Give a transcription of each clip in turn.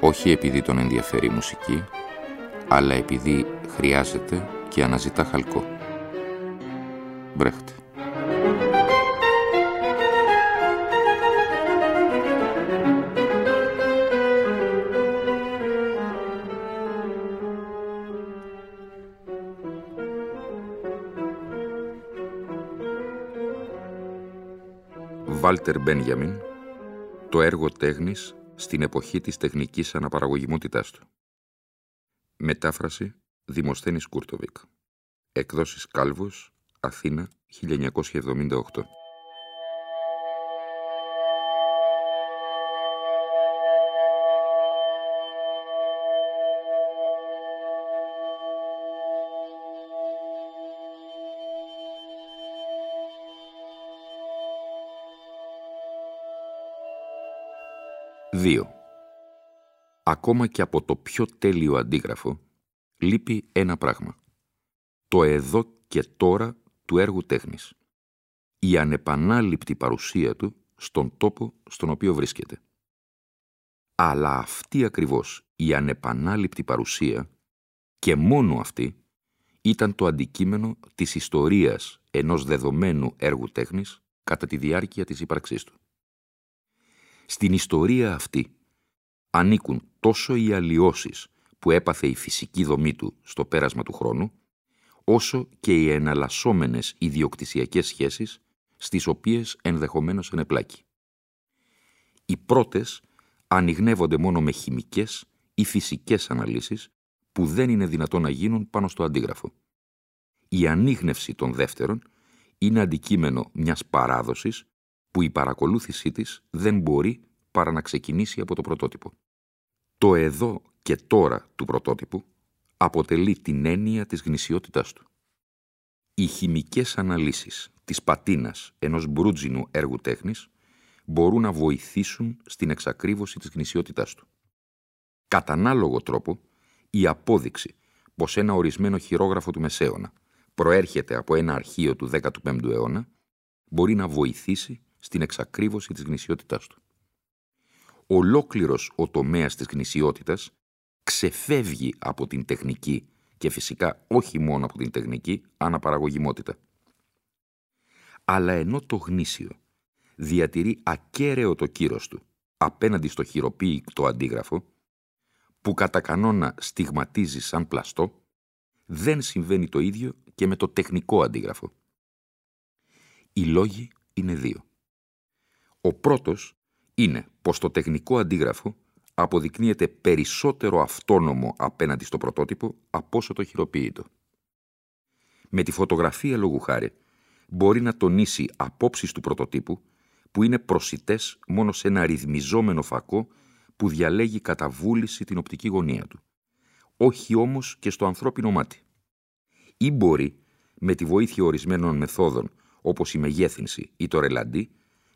όχι επειδή τον ενδιαφέρει η μουσική, αλλά επειδή χρειάζεται και αναζητά χαλκό. Μπρέχτε. Βάλτερ Μπένιαμιν, το έργο τέχνης στην εποχή της τεχνικής αναπαραγωγημότητάς του. Μετάφραση Δημοσθένης Κούρτοβικ. Εκδόσεις Κάλβος, Αθήνα, 1978. 2. Ακόμα και από το πιο τέλειο αντίγραφο λείπει ένα πράγμα. Το εδώ και τώρα του έργου τέχνης. Η ανεπανάληπτη παρουσία του στον τόπο στον οποίο βρίσκεται. Αλλά αυτή ακριβώς η ανεπανάληπτη παρουσία και μόνο αυτή ήταν το αντικείμενο της ιστορίας ενός δεδομένου έργου τέχνης κατά τη διάρκεια της ύπαρξής του. Στην ιστορία αυτή ανήκουν τόσο οι αλλοιώσεις που έπαθε η φυσική δομή του στο πέρασμα του χρόνου, όσο και οι εναλλασσόμενες ιδιοκτησιακές σχέσεις στις οποίες ενδεχομένως ενεπλάκει. Οι πρώτες ανοιχνεύονται μόνο με χημικές ή φυσικές αναλύσεις που δεν είναι δυνατόν να γίνουν πάνω στο αντίγραφο. Η ανείχνευση των δεύτερων είναι αντικείμενο μιας παράδοσης που η παρακολούθησή της δεν μπορεί παρά να ξεκινήσει από το πρωτότυπο. Το εδώ και τώρα του πρωτότυπου αποτελεί την έννοια της γνησιότητάς του. Οι χημικές αναλύσεις της πατίνας ενός μπρούτζινου έργου τέχνης μπορούν να βοηθήσουν στην εξακρίβωση της γνησιότητάς του. Κατά ανάλογο τρόπο, η απόδειξη πως ένα ορισμένο χειρόγραφο του Μεσαίωνα προέρχεται από ένα αρχείο του 15ου αιώνα μπορεί να βοηθήσει στην εξακρίβωση της γνησιότητάς του. Ολόκληρος ο τομέας της γνησιότητας ξεφεύγει από την τεχνική και φυσικά όχι μόνο από την τεχνική αναπαραγωγημότητα. Αλλά ενώ το γνήσιο διατηρεί ακέραιο το κύρος του απέναντι στο χειροποίητο αντίγραφο, που κατά κανόνα στιγματίζει σαν πλαστό, δεν συμβαίνει το ίδιο και με το τεχνικό αντίγραφο. Οι λόγοι είναι δύο. Ο πρώτος είναι πως το τεχνικό αντίγραφο αποδεικνύεται περισσότερο αυτόνομο απέναντι στο πρωτότυπο από όσο το χειροποίητο. Με τη φωτογραφία λόγου χάρη μπορεί να τονίσει απόψεις του πρωτοτύπου που είναι προσιτές μόνο σε ένα ρυθμιζόμενο φακό που διαλέγει κατά βούληση την οπτική γωνία του. Όχι όμως και στο ανθρώπινο μάτι. Ή μπορεί, με τη βοήθεια ορισμένων μεθόδων όπως η μεγέθυνση ή το ρελαντί,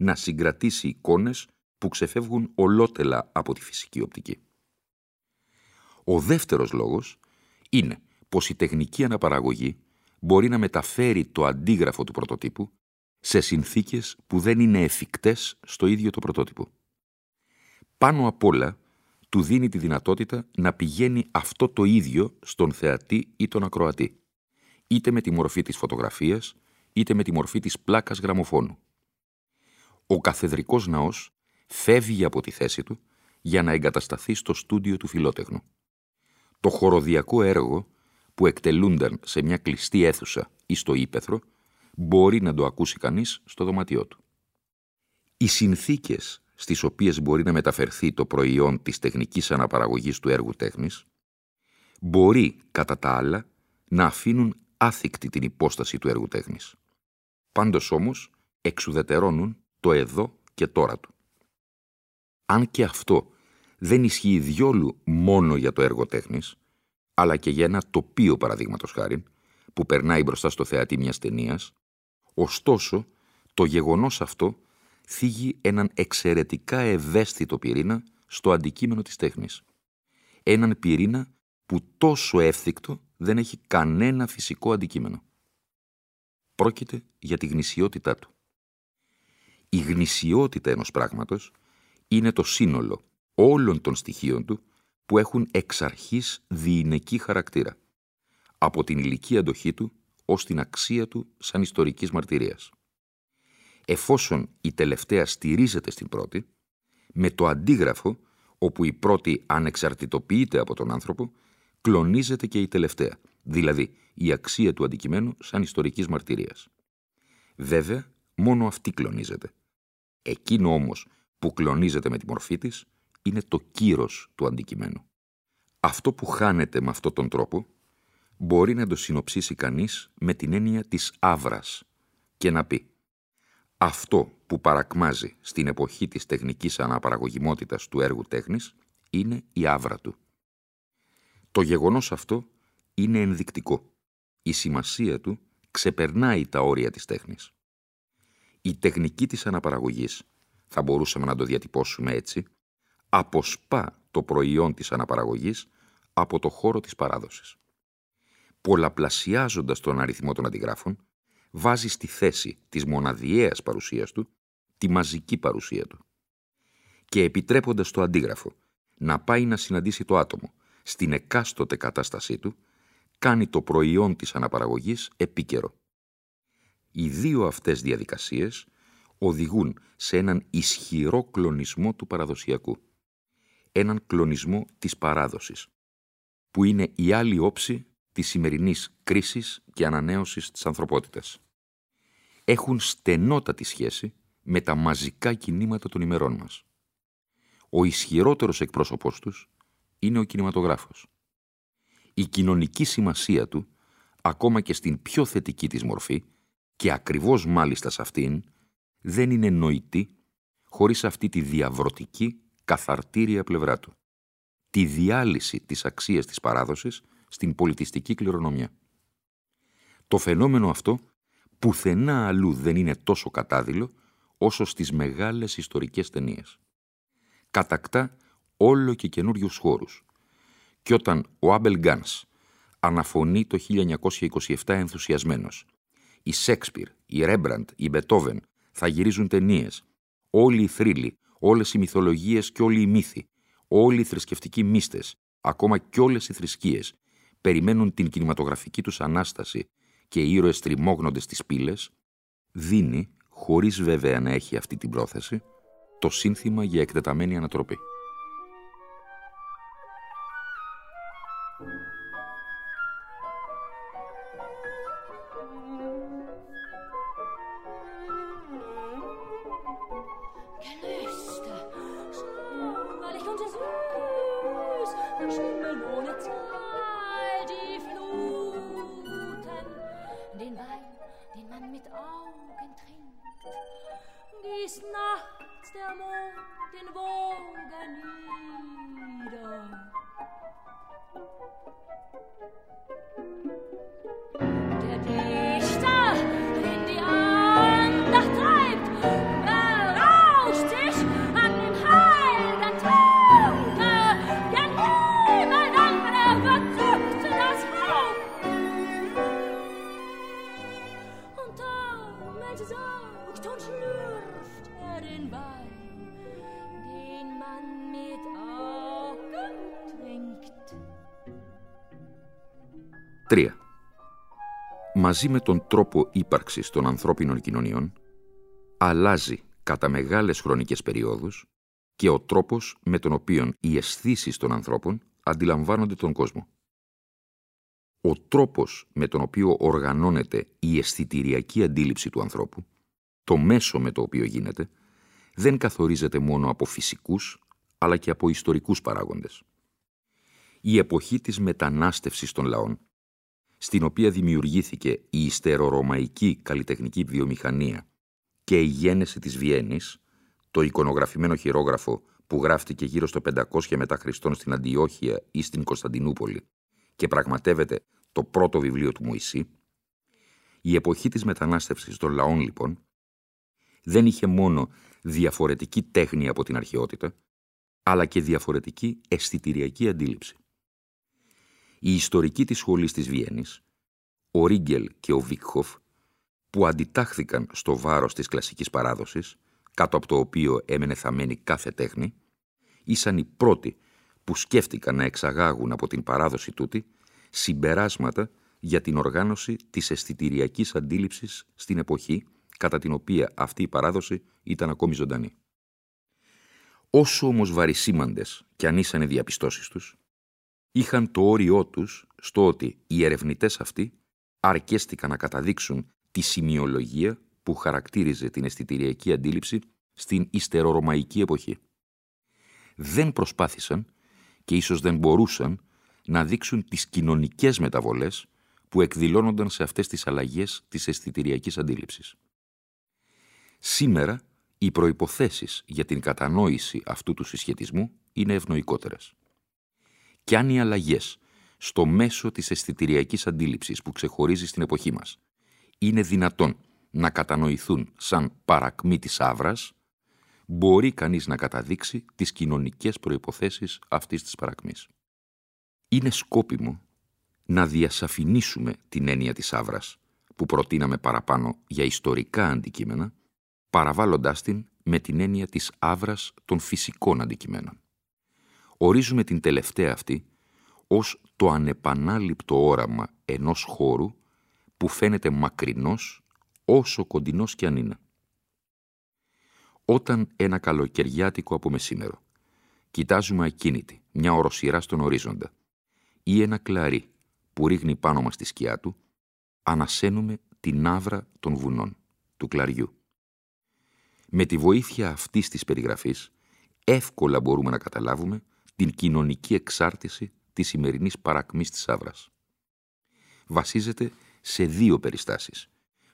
να συγκρατήσει εικόνες που ξεφεύγουν ολότελα από τη φυσική οπτική. Ο δεύτερος λόγος είναι πως η τεχνική αναπαραγωγή μπορεί να μεταφέρει το αντίγραφο του πρωτοτύπου σε συνθήκες που δεν είναι εφικτές στο ίδιο το πρωτότυπο. Πάνω απ' όλα, του δίνει τη δυνατότητα να πηγαίνει αυτό το ίδιο στον θεατή ή τον ακροατή, είτε με τη μορφή της φωτογραφίας, είτε με τη μορφή της πλάκας γραμμοφώνου. Ο καθεδρικός ναός φεύγει από τη θέση του για να εγκατασταθεί στο στούντιο του φιλότεχνου. Το χοροδιακό έργο που εκτελούνταν σε μια κλειστή αίθουσα ή στο ύπεθρο μπορεί να το ακούσει κανείς στο δωμάτιό του. Οι συνθήκες στις οποίες μπορεί να μεταφερθεί το προϊόν της τεχνικής αναπαραγωγής του έργου τέχνης μπορεί, κατά τα άλλα, να αφήνουν άθικτη την υπόσταση του έργου τέχνης. Πάντως όμως εξουδετερώνουν το εδώ και τώρα του. Αν και αυτό δεν ισχύει διόλου μόνο για το έργο τέχνης, αλλά και για ένα τοπίο παραδείγματος χάρη, που περνάει μπροστά στο θεατή μιας ταινίας. Ωστόσο, το γεγονός αυτό θίγει έναν εξαιρετικά ευαίσθητο πυρήνα στο αντικείμενο της τέχνης. Έναν πυρήνα που τόσο εύθυκτο δεν έχει κανένα φυσικό αντικείμενο. Πρόκειται για τη γνησιότητά του. Η γνησιότητα ενός πράγματος είναι το σύνολο όλων των στοιχείων του που έχουν εξ αρχής διηνεκή χαρακτήρα, από την ηλική αντοχή του ως την αξία του σαν ιστορικής μαρτυρίας. Εφόσον η τελευταία στηρίζεται στην πρώτη, με το αντίγραφο, όπου η πρώτη ανεξαρτητοποιείται από τον άνθρωπο, κλονίζεται και η τελευταία, δηλαδή η αξία του αντικειμένου σαν ιστορικής μαρτυρίας. Βέβαια, μόνο αυτή κλονίζεται. Εκείνο όμως που κλονίζεται με τη μορφή της είναι το κύρος του αντικειμένου. Αυτό που χάνεται με αυτόν τον τρόπο μπορεί να το συνοψίσει κανείς με την έννοια της άβρας και να πει αυτό που παρακμάζει στην εποχή της τεχνικής αναπαραγωγημότητας του έργου τέχνης είναι η άβρα του. Το γεγονός αυτό είναι ενδεικτικό. Η σημασία του ξεπερνάει τα όρια της τέχνης. Η τεχνική της αναπαραγωγής, θα μπορούσαμε να το διατυπώσουμε έτσι, αποσπά το προϊόν της αναπαραγωγής από το χώρο της παράδοσης. Πολλαπλασιάζοντας τον αριθμό των αντιγράφων, βάζει στη θέση της μοναδιαίας παρουσίας του τη μαζική παρουσία του. Και επιτρέποντας το αντίγραφο να πάει να συναντήσει το άτομο στην εκάστοτε κατάστασή του, κάνει το προϊόν της αναπαραγωγής επίκαιρο. Οι δύο αυτές διαδικασίες οδηγούν σε έναν ισχυρό κλονισμό του παραδοσιακού έναν κλονισμό της παράδοσης, που είναι η άλλη όψη της σημερινής κρίσης και ανανέωσης της ανθρωπότητας. Έχουν στενότατη σχέση με τα μαζικά κινήματα των ημερών μας. Ο ισχυρότερος εκπρόσωπός τους είναι ο κινηματογράφος. Η κοινωνική σημασία του, ακόμα και στην πιο θετική της μορφή, και ακριβώς μάλιστα σε αυτήν, δεν είναι νοητή χωρίς αυτή τη διαβρωτική καθαρτήρια πλευρά του. Τη διάλυση της αξίας της παράδοσης στην πολιτιστική κληρονομιά. Το φαινόμενο αυτό πουθενά αλλού δεν είναι τόσο κατάδειλο όσο στις μεγάλες ιστορικές ταινίες. Κατακτά όλο και καινούριους χώρους. Και όταν ο Άμπελ Γκάνς αναφωνεί το 1927 ενθουσιασμένος, η Σέξπιρ, η Ρέμπραντ, η Μπετόβεν θα γυρίζουν ταινίες, όλοι οι θρύλοι, όλες οι μυθολογίες και όλοι οι μύθοι, όλοι οι θρησκευτικοί μύστες, ακόμα κι όλες οι θρησκείες, περιμένουν την κινηματογραφική τους Ανάσταση και οι ήρωες τριμώγνονται στις πύλες, δίνει, χωρίς βέβαια να έχει αυτή την πρόθεση, το σύνθημα για εκτεταμένη ανατροπή. gießt nachts der Mond den Wogen nieder. Der Dämon μαζί με τον τρόπο ύπαρξης των ανθρώπινων κοινωνιών, αλλάζει κατά μεγάλες χρονικές περιόδους και ο τρόπος με τον οποίο οι αισθήσεις των ανθρώπων αντιλαμβάνονται τον κόσμο. Ο τρόπος με τον οποίο οργανώνεται η αισθητηριακή αντίληψη του ανθρώπου, το μέσο με το οποίο γίνεται, δεν καθορίζεται μόνο από φυσικούς, αλλά και από ιστορικούς παράγοντες. Η εποχή της μετανάστευσης των λαών στην οποία δημιουργήθηκε η ιστερορωμαϊκή καλλιτεχνική βιομηχανία και η γένεση της Βιέννης, το εικονογραφημένο χειρόγραφο που γράφτηκε γύρω στο 500 μετά Χριστόν στην Αντιόχεια ή στην Κωνσταντινούπολη και πραγματεύεται το πρώτο βιβλίο του Μωυσή, η εποχή της μετανάστευσης των λαών λοιπόν δεν είχε μόνο διαφορετική τέχνη από την αρχαιότητα, αλλά και διαφορετική αισθητηριακή αντίληψη. Οι ιστορικοί της σχολής της Βιέννης, ο Ρίγκελ και ο Βίκχοφ, που αντιτάχθηκαν στο βάρος της κλασικής παράδοσης, κάτω από το οποίο έμενε θαμένη κάθε τέχνη, ήσαν οι πρώτοι που σκέφτηκαν να εξαγάγουν από την παράδοση τούτη συμπεράσματα για την οργάνωση της αισθητηριακής αντίληψης στην εποχή κατά την οποία αυτή η παράδοση ήταν ακόμη ζωντανή. Όσο όμως βαρισίμαντες κι αν ήσαν οι διαπιστώσεις τους, είχαν το όριό τους στο ότι οι ερευνητές αυτοί αρκέστηκαν να καταδείξουν τη σημειολογία που χαρακτήριζε την αισθητηριακή αντίληψη στην ιστερορωμαϊκή εποχή. Δεν προσπάθησαν και ίσως δεν μπορούσαν να δείξουν τις κοινωνικές μεταβολές που εκδηλώνονταν σε αυτές τις αλλαγές της αισθητηριακής αντίληψης. Σήμερα, οι προϋποθέσεις για την κατανόηση αυτού του συσχετισμού είναι ευνοϊκότερες. Κι αν οι αλλαγές στο μέσο της αισθητηριακής αντίληψης που ξεχωρίζει στην εποχή μας είναι δυνατόν να κατανοηθούν σαν παρακμή της άβρας, μπορεί κανείς να καταδείξει τις κοινωνικές προϋποθέσεις αυτής της παρακμής. Είναι σκόπιμο να διασαφηνίσουμε την έννοια της άβρας, που προτείναμε παραπάνω για ιστορικά αντικείμενα, παραβάλλοντάς την με την έννοια της άβρας των φυσικών αντικειμένων. Ορίζουμε την τελευταία αυτή ως το ανεπανάληπτο όραμα ενός χώρου που φαίνεται μακρινός όσο κοντινός κι αν είναι. Όταν ένα καλοκαιριάτικο από μεσήμερο κοιτάζουμε ακίνητη μια οροσυρά στον ορίζοντα ή ένα κλαρί που ρίχνει πάνω μας τη σκιά του, ανασένουμε την άβρα των βουνών, του κλαριού. Με τη βοήθεια αυτής της περιγραφής, εύκολα μπορούμε να καταλάβουμε την κοινωνική εξάρτηση της σημερινής παρακμής της άβρας. Βασίζεται σε δύο περιστάσεις,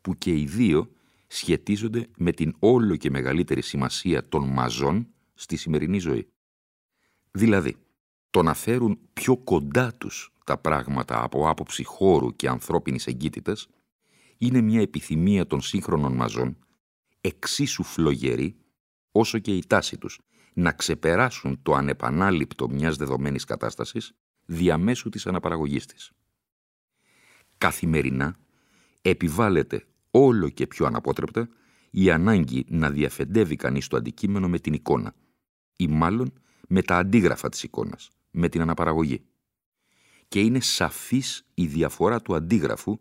που και οι δύο σχετίζονται με την όλο και μεγαλύτερη σημασία των μαζών στη σημερινή ζωή. Δηλαδή, το να φέρουν πιο κοντά τους τα πράγματα από άποψη χώρου και ανθρώπινης εγκύτητας είναι μια επιθυμία των σύγχρονων μαζών εξίσου φλογερή όσο και η τάση τους να ξεπεράσουν το ανεπανάληπτο μιας δεδομένης κατάστασης διαμέσου της αναπαραγωγής της. Καθημερινά επιβάλλεται όλο και πιο αναπότρεπτα η ανάγκη να διαφεντεύει κανείς το αντικείμενο με την εικόνα ή μάλλον με τα αντίγραφα της εικόνας, με την αναπαραγωγή. Και είναι σαφής η διαφορά του αντίγραφου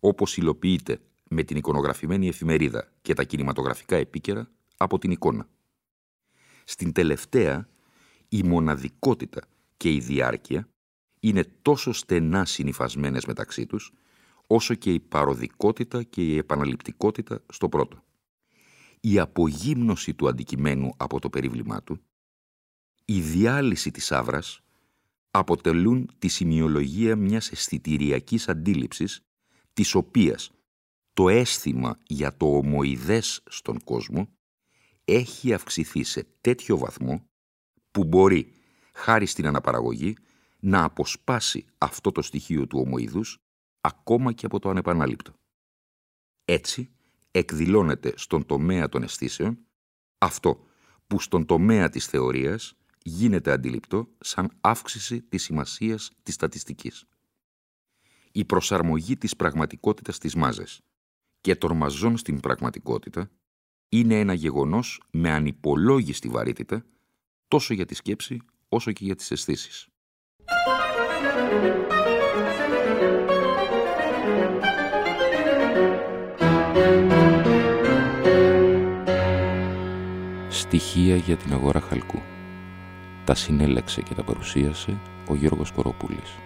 όπως υλοποιείται με την εικονογραφημένη εφημερίδα και τα κινηματογραφικά επίκαιρα από την εικόνα. Στην τελευταία, η μοναδικότητα και η διάρκεια είναι τόσο στενά συνειφασμένες μεταξύ τους, όσο και η παροδικότητα και η επαναληπτικότητα στο πρώτο. Η απογύμνωση του αντικειμένου από το περίβλημά του, η διάλυση της άβρας, αποτελούν τη σημειολογία μιας αισθητηριακής αντίληψης, της οποίας το αίσθημα για το ομοειδές στον κόσμο έχει αυξηθεί σε τέτοιο βαθμό που μπορεί, χάρη στην αναπαραγωγή, να αποσπάσει αυτό το στοιχείο του ομοειδούς ακόμα και από το ανεπανάληπτο. Έτσι, εκδηλώνεται στον τομέα των αισθήσεων αυτό που στον τομέα της θεωρίας γίνεται αντιληπτό σαν αύξηση της σημασίας της στατιστικής. Η προσαρμογή της πραγματικότητας της μάζες και των μαζών στην πραγματικότητα είναι ένα γεγονός με ανυπολόγιστη βαρύτητα τόσο για τη σκέψη όσο και για τις αισθήσεις. Στοιχεία για την αγορά χαλκού. Τα συνέλεξε και τα παρουσίασε ο Γιώργος Κοροπούλης.